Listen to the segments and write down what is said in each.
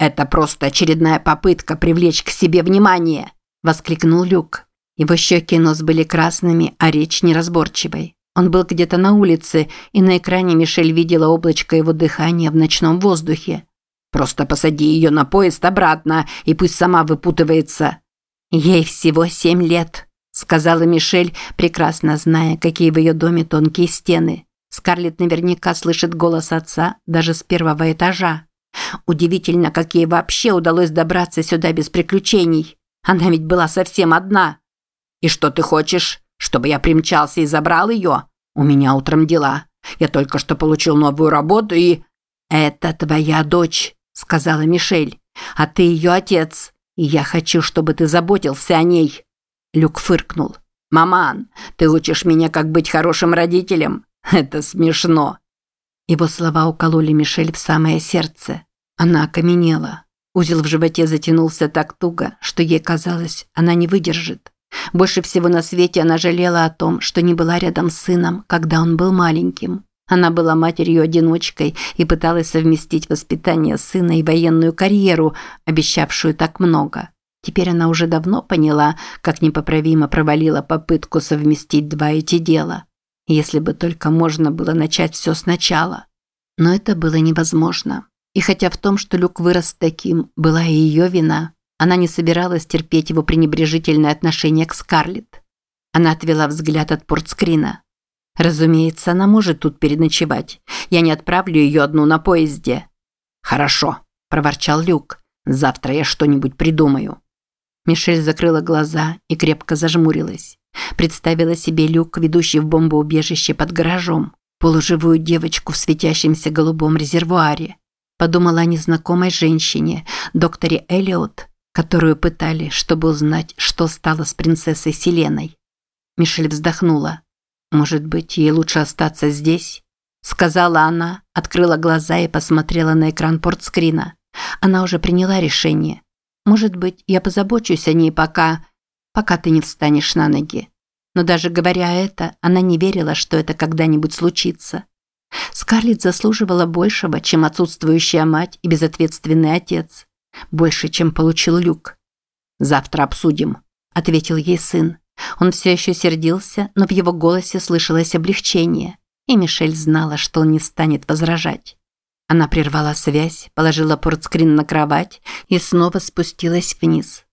«Это просто очередная попытка привлечь к себе внимание!» – воскликнул Люк. Его щеки и нос были красными, а речь неразборчивой. Он был где-то на улице, и на экране Мишель видела облачко его дыхания в ночном воздухе. «Просто посади ее на поезд обратно, и пусть сама выпутывается». «Ей всего семь лет», – сказала Мишель, прекрасно зная, какие в ее доме тонкие стены. Скарлетт наверняка слышит голос отца даже с первого этажа. Удивительно, как ей вообще удалось добраться сюда без приключений. Она ведь была совсем одна. «И что ты хочешь? Чтобы я примчался и забрал ее? У меня утром дела. Я только что получил новую работу и...» «Это твоя дочь», – сказала Мишель. «А ты ее отец, и я хочу, чтобы ты заботился о ней». Люк фыркнул. «Маман, ты учишь меня, как быть хорошим родителем? Это смешно». Его слова укололи Мишель в самое сердце. Она окаменела. Узел в животе затянулся так туго, что ей казалось, она не выдержит. Больше всего на свете она жалела о том, что не была рядом с сыном, когда он был маленьким. Она была матерью-одиночкой и пыталась совместить воспитание сына и военную карьеру, обещавшую так много. Теперь она уже давно поняла, как непоправимо провалила попытку совместить два эти дела. Если бы только можно было начать все сначала. Но это было невозможно. И хотя в том, что Люк вырос таким, была и ее вина, она не собиралась терпеть его пренебрежительное отношение к Скарлетт. Она отвела взгляд от портскрина. Разумеется, она может тут переночевать. Я не отправлю ее одну на поезде. Хорошо, проворчал Люк. Завтра я что-нибудь придумаю. Мишель закрыла глаза и крепко зажмурилась. Представила себе люк, ведущий в бомбоубежище под гаражом, полуживую девочку в светящемся голубом резервуаре. Подумала о незнакомой женщине, докторе Эллиот, которую пытали, чтобы узнать, что стало с принцессой Селеной. Мишель вздохнула. «Может быть, ей лучше остаться здесь?» Сказала она, открыла глаза и посмотрела на экран портскрина. Она уже приняла решение. «Может быть, я позабочусь о ней пока... пока ты не встанешь на ноги». Но даже говоря это, она не верила, что это когда-нибудь случится. Скарлетт заслуживала большего, чем отсутствующая мать и безответственный отец. Больше, чем получил Люк. «Завтра обсудим», – ответил ей сын. Он все еще сердился, но в его голосе слышалось облегчение, и Мишель знала, что он не станет возражать. Она прервала связь, положила портскрин на кровать и снова спустилась вниз.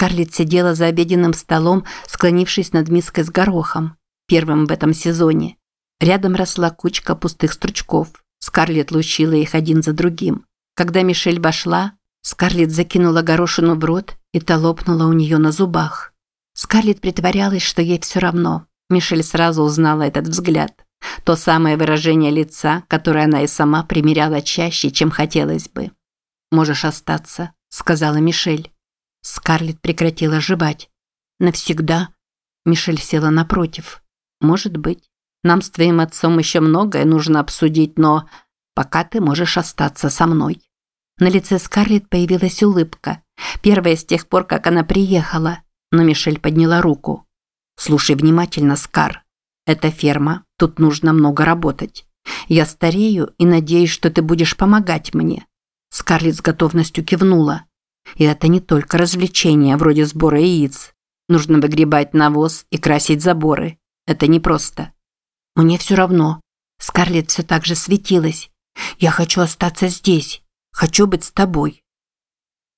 Скарлетт сидела за обеденным столом, склонившись над миской с горохом, первым в этом сезоне. Рядом росла кучка пустых стручков. Скарлетт лучила их один за другим. Когда Мишель вошла, Скарлетт закинула горошину в рот, и та лопнула у нее на зубах. Скарлетт притворялась, что ей все равно. Мишель сразу узнала этот взгляд. То самое выражение лица, которое она и сама примеряла чаще, чем хотелось бы. «Можешь остаться», – сказала Мишель. Скарлетт прекратила жевать. «Навсегда?» Мишель села напротив. «Может быть. Нам с твоим отцом еще многое нужно обсудить, но пока ты можешь остаться со мной». На лице Скарлетт появилась улыбка. Первая с тех пор, как она приехала. Но Мишель подняла руку. «Слушай внимательно, Скар. Это ферма. Тут нужно много работать. Я старею и надеюсь, что ты будешь помогать мне». Скарлетт с готовностью кивнула. И это не только развлечения вроде сбора яиц. Нужно выгребать навоз и красить заборы. Это непросто. Мне все равно. Скарлетт все так же светилась. Я хочу остаться здесь. Хочу быть с тобой.